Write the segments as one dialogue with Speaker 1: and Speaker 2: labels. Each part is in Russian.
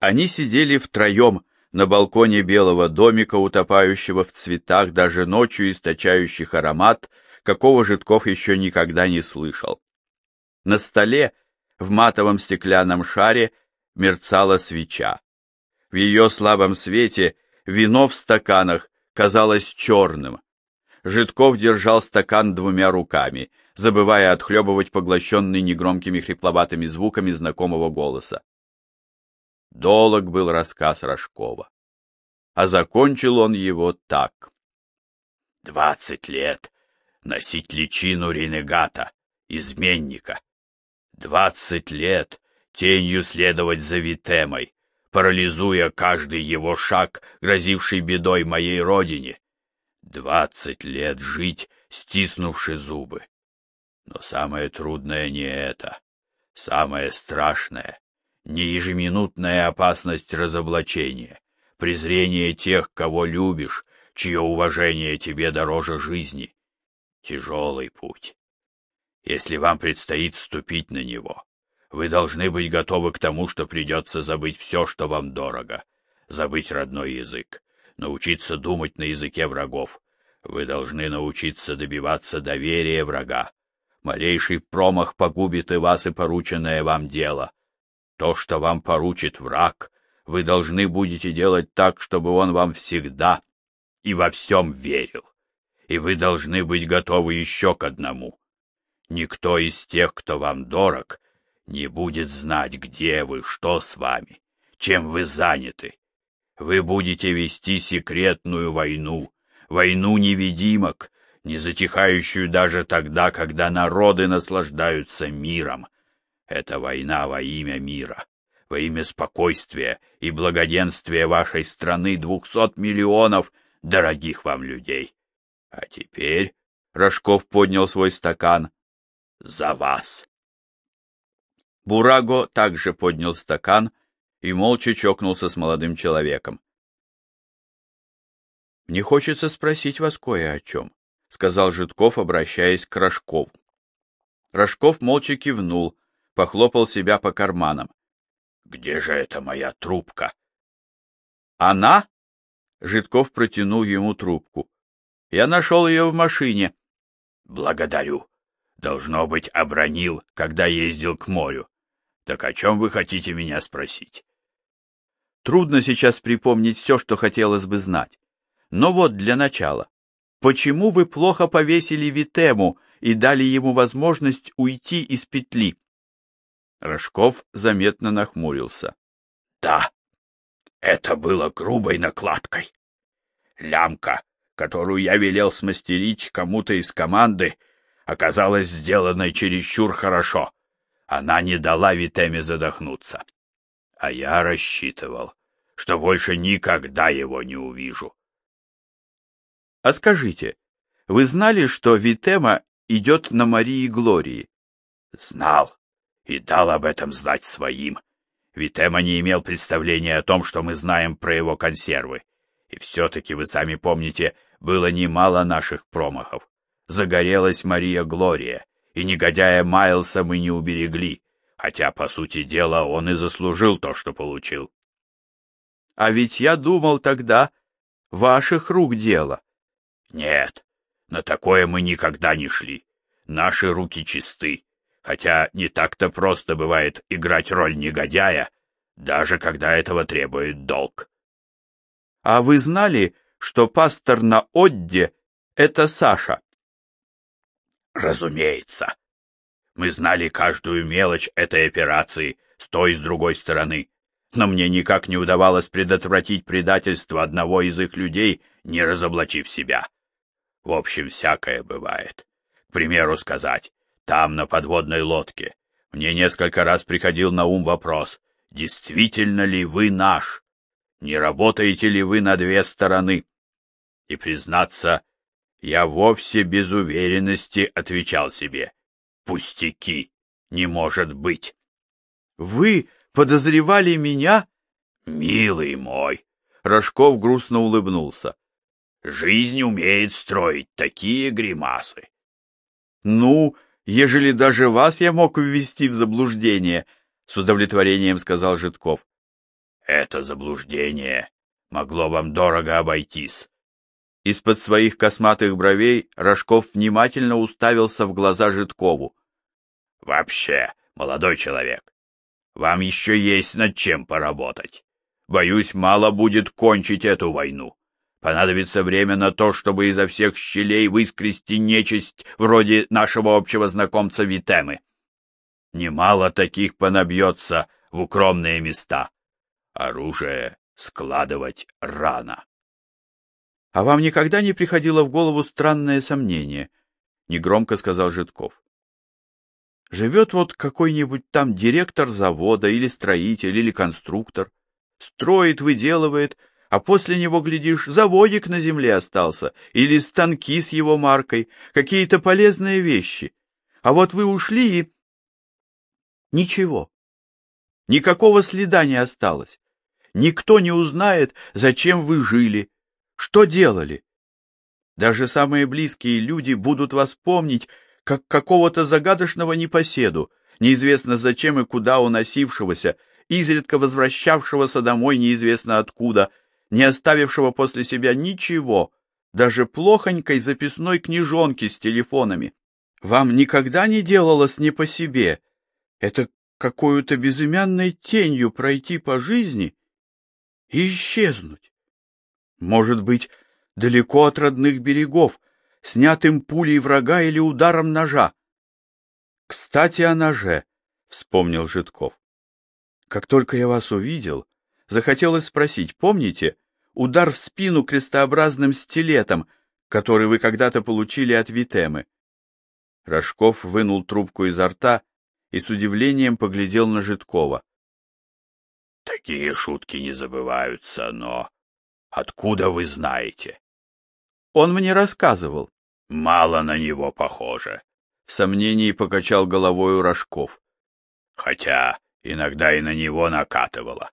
Speaker 1: Они сидели втроем на балконе белого домика, утопающего в цветах, даже ночью источающих аромат, какого Житков еще никогда не слышал. На столе, в матовом стеклянном шаре, мерцала свеча. В ее слабом свете вино в стаканах казалось черным. Житков держал стакан двумя руками, забывая отхлебывать поглощенный негромкими хрипловатыми звуками знакомого голоса. Долог был рассказ Рожкова. А закончил он его так. Двадцать лет носить личину ренегата, изменника. Двадцать лет тенью следовать за Витемой, парализуя каждый его шаг, грозивший бедой моей родине. Двадцать лет жить, стиснувши зубы. Но самое трудное не это. Самое страшное не ежеминутная опасность разоблачения, презрение тех, кого любишь, чье уважение тебе дороже жизни. Тяжелый путь. Если вам предстоит вступить на него, вы должны быть готовы к тому, что придется забыть все, что вам дорого, забыть родной язык, научиться думать на языке врагов. Вы должны научиться добиваться доверия врага. Малейший промах погубит и вас, и порученное вам дело. То, что вам поручит враг, вы должны будете делать так, чтобы он вам всегда и во всем верил. И вы должны быть готовы еще к одному. Никто из тех, кто вам дорог, не будет знать, где вы, что с вами, чем вы заняты. Вы будете вести секретную войну, войну невидимок, не затихающую даже тогда, когда народы наслаждаются миром, это война во имя мира, во имя спокойствия и благоденствия вашей страны двухсот миллионов дорогих вам людей. А теперь Рожков поднял свой стакан. За вас. Бураго также поднял стакан и молча чокнулся с молодым человеком. «Мне хочется спросить вас кое о чем», — сказал Житков, обращаясь к Рожкову. Рожков молча кивнул, похлопал себя по карманам. «Где же эта моя трубка?» «Она?» Житков протянул ему трубку. «Я нашел ее в машине». «Благодарю. Должно быть, обронил, когда ездил к морю. Так о чем вы хотите меня спросить?» Трудно сейчас припомнить все, что хотелось бы знать. Но вот для начала. Почему вы плохо повесили Витему и дали ему возможность уйти из петли? Рожков заметно нахмурился. — Да, это было грубой накладкой. Лямка, которую я велел смастерить кому-то из команды, оказалась сделанной чересчур хорошо. Она не дала Витеме задохнуться. А я рассчитывал, что больше никогда его не увижу. — А скажите, вы знали, что Витема идет на Марии Глории? — Знал и дал об этом знать своим. Витема не имел представления о том, что мы знаем про его консервы. И все-таки, вы сами помните, было немало наших промахов. Загорелась Мария Глория, и негодяя Майлса мы не уберегли, хотя, по сути дела, он и заслужил то, что получил. А ведь я думал тогда, ваших рук дело. Нет, на такое мы никогда не шли. Наши руки чисты хотя не так-то просто бывает играть роль негодяя, даже когда этого требует долг. — А вы знали, что пастор на Одде — это Саша? — Разумеется. Мы знали каждую мелочь этой операции с той и с другой стороны, но мне никак не удавалось предотвратить предательство одного из их людей, не разоблачив себя. В общем, всякое бывает. К примеру сказать, там, на подводной лодке. Мне несколько раз приходил на ум вопрос, действительно ли вы наш? Не работаете ли вы на две стороны? И, признаться, я вовсе без уверенности отвечал себе. Пустяки, не может быть. Вы подозревали меня? Милый мой, Рожков грустно улыбнулся. Жизнь умеет строить такие гримасы. Ну, ежели даже вас я мог ввести в заблуждение, — с удовлетворением сказал Житков. — Это заблуждение могло вам дорого обойтись. Из-под своих косматых бровей Рожков внимательно уставился в глаза Житкову. Вообще, молодой человек, вам еще есть над чем поработать. Боюсь, мало будет кончить эту войну. Понадобится время на то, чтобы изо всех щелей выскрести нечисть вроде нашего общего знакомца Витемы. Немало таких понабьется в укромные места. Оружие складывать рано. — А вам никогда не приходило в голову странное сомнение? — негромко сказал Житков. — Живет вот какой-нибудь там директор завода или строитель или конструктор, строит, выделывает, а после него, глядишь, заводик на земле остался, или станки с его маркой, какие-то полезные вещи. А вот вы ушли и... Ничего. Никакого следа не осталось. Никто не узнает, зачем вы жили, что делали. Даже самые близкие люди будут вас помнить, как какого-то загадочного непоседу, неизвестно зачем и куда уносившегося, изредка возвращавшегося домой неизвестно откуда, не оставившего после себя ничего, даже плохонькой записной книжонки с телефонами. Вам никогда не делалось не по себе, это какой-то безымянной тенью пройти по жизни и исчезнуть. Может быть, далеко от родных берегов, снятым пулей врага или ударом ножа. Кстати, о ноже, — вспомнил Житков. Как только я вас увидел, захотелось спросить, помните, удар в спину крестообразным стилетом, который вы когда-то получили от Витемы? Рожков вынул трубку изо рта и с удивлением поглядел на Житкова. — Такие шутки не забываются, но... Откуда вы знаете? — Он мне рассказывал. — Мало на него похоже. В сомнении покачал головой Рожков. Хотя иногда и на него накатывало.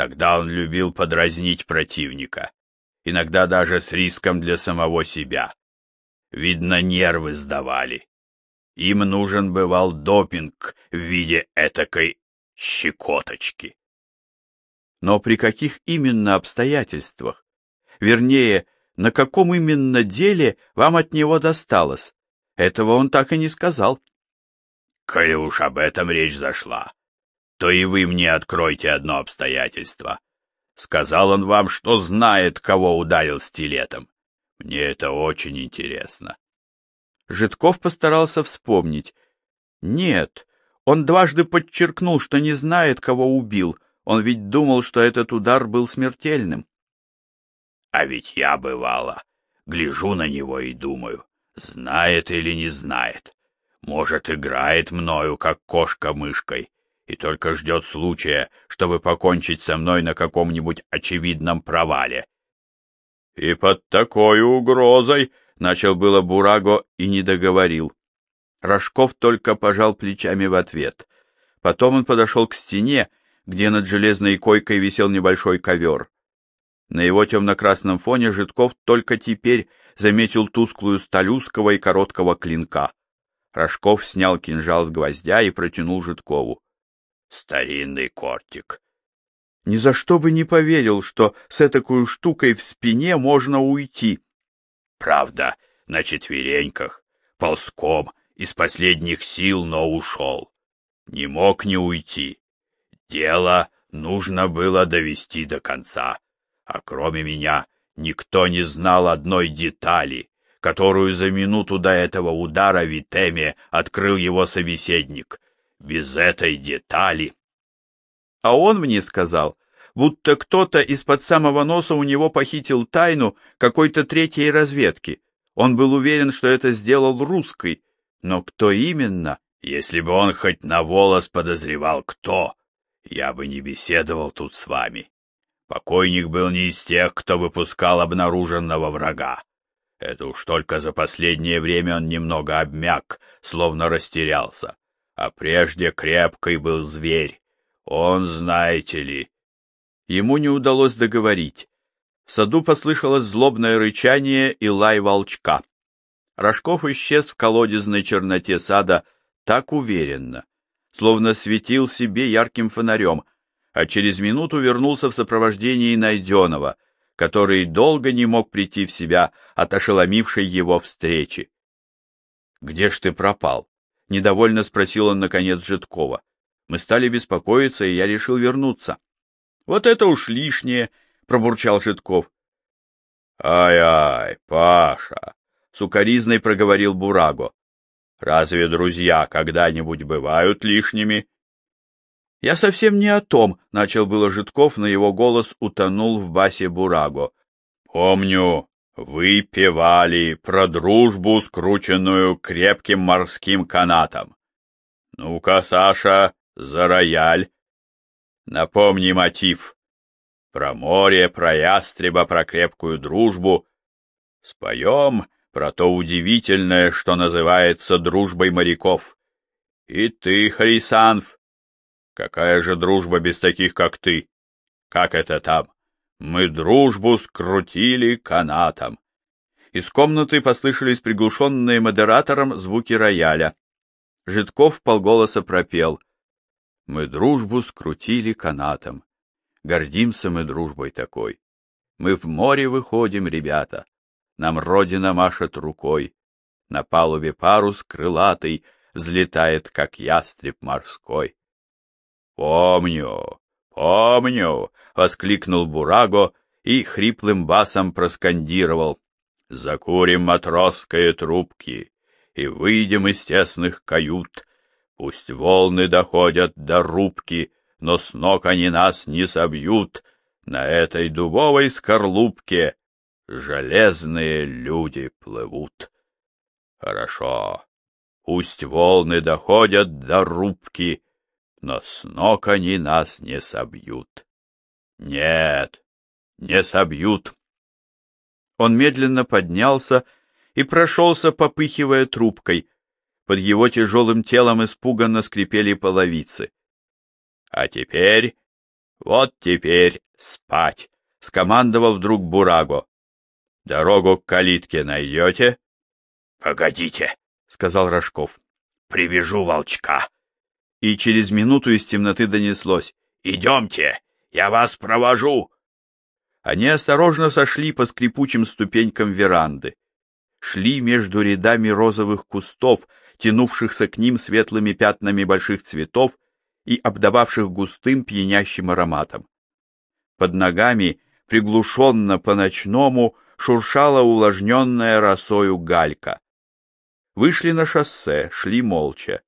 Speaker 1: Тогда он любил подразнить противника. Иногда даже с риском для самого себя. Видно, нервы сдавали. Им нужен бывал допинг в виде этакой щекоточки. Но при каких именно обстоятельствах? Вернее, на каком именно деле вам от него досталось? Этого он так и не сказал. Коли уж об этом речь зашла, то и вы мне откройте одно обстоятельство. Сказал он вам, что знает, кого ударил стилетом. Мне это очень интересно. Житков постарался вспомнить. Нет, он дважды подчеркнул, что не знает, кого убил. Он ведь думал, что этот удар был смертельным. А ведь я, бывало, гляжу на него и думаю, знает или не знает. Может, играет мною, как кошка мышкой, и только ждет случая, чтобы покончить со мной на каком-нибудь очевидном провале. И под такой угрозой Начал было Бураго и не договорил. Рожков только пожал плечами в ответ. Потом он подошел к стене, где над железной койкой висел небольшой ковер. На его темно-красном фоне Житков только теперь заметил тусклую сталь и короткого клинка. Рожков снял кинжал с гвоздя и протянул Житкову. Старинный кортик. Ни за что бы не поверил, что с этой штукой в спине можно уйти. Правда, на четвереньках, ползком, из последних сил, но ушел. Не мог не уйти. Дело нужно было довести до конца, а кроме меня никто не знал одной детали, которую за минуту до этого удара Витеме открыл его собеседник. Без этой детали... А он мне сказал, будто кто-то из-под самого носа у него похитил тайну какой-то третьей разведки. Он был уверен, что это сделал русский, но кто именно? Если бы он хоть на волос подозревал кто, я бы не беседовал тут с вами. Покойник был не из тех, кто выпускал обнаруженного врага. Это уж только за последнее время он немного обмяк, словно растерялся. А прежде крепкий был зверь. Он, знаете ли, Ему не удалось договорить. В саду послышалось злобное рычание и лай волчка. Рожков исчез в колодезной черноте сада так уверенно, словно светил себе ярким фонарем, а через минуту вернулся в сопровождении Найденова, который долго не мог прийти в себя от ошеломившей его встречи. — Где ж ты пропал? — недовольно спросил он, наконец, Житкова. Мы стали беспокоиться, и я решил вернуться. — Вот это уж лишнее, — пробурчал Житков. «Ай-ай, Паша!» — сукоризной проговорил Бураго. «Разве друзья когда-нибудь бывают лишними?» «Я совсем не о том», — начал было Житков, но его голос утонул в басе Бураго. «Помню, вы певали про дружбу, скрученную крепким морским канатом. Ну-ка, Саша, за рояль. Напомни мотив. Про море, про ястреба, про крепкую дружбу. Споем про то удивительное, что называется дружбой моряков. И ты, Хрисанф, какая же дружба без таких, как ты? Как это там? Мы дружбу скрутили канатом. Из комнаты послышались приглушенные модератором звуки рояля. Житков полголоса пропел. Мы дружбу скрутили канатом. Гордимся мы дружбой такой. Мы в море выходим, ребята. Нам родина машет рукой. На палубе парус крылатый взлетает, как ястреб морской. «Помню, помню!» — воскликнул Бураго и хриплым басом проскандировал. «Закурим матросские трубки и выйдем из тесных кают. Пусть волны доходят до рубки, но с ног они нас не собьют. На этой дубовой скорлупке железные люди плывут. Хорошо, пусть волны доходят до рубки, но с ног они нас не собьют. Нет, не собьют. Он медленно поднялся и прошелся, попыхивая трубкой. Под его тяжелым телом испуганно скрипели половицы. А теперь, вот теперь спать, — скомандовал вдруг Бураго. Дорогу к калитке найдете? — Погодите, — сказал Рожков. — Привяжу волчка. И через минуту из темноты донеслось. — Идемте, я вас провожу. Они осторожно сошли по скрипучим ступенькам веранды. Шли между рядами розовых кустов, тянувшихся к ним светлыми пятнами больших цветов, и обдававших густым пьянящим ароматом. Под ногами, приглушенно по-ночному, шуршала увлажненная росою галька. Вышли на шоссе, шли молча.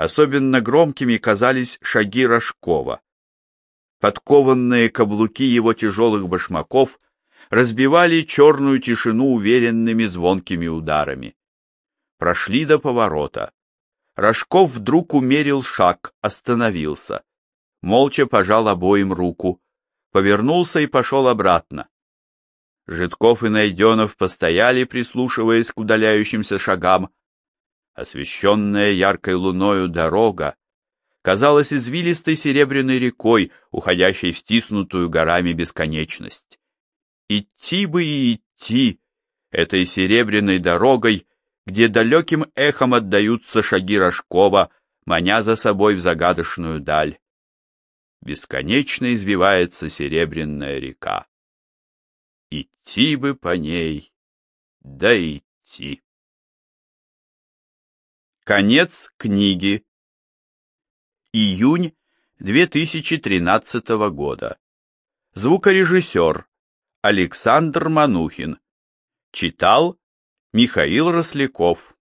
Speaker 1: Особенно громкими казались шаги Рожкова. Подкованные каблуки его тяжелых башмаков разбивали черную тишину уверенными звонкими ударами. Прошли до поворота. Рожков вдруг умерил шаг, остановился. Молча пожал обоим руку, повернулся и пошел обратно. Житков и Найденов постояли, прислушиваясь к удаляющимся шагам. Освещенная яркой луною дорога казалась извилистой серебряной рекой, уходящей в стиснутую горами бесконечность. Идти бы и идти этой серебряной дорогой где далеким эхом отдаются шаги Рожкова, маня за собой в загадочную даль. Бесконечно извивается серебряная река. Идти бы по ней, да идти. Конец книги. Июнь 2013 года. Звукорежиссер Александр Манухин. Читал Михаил Росляков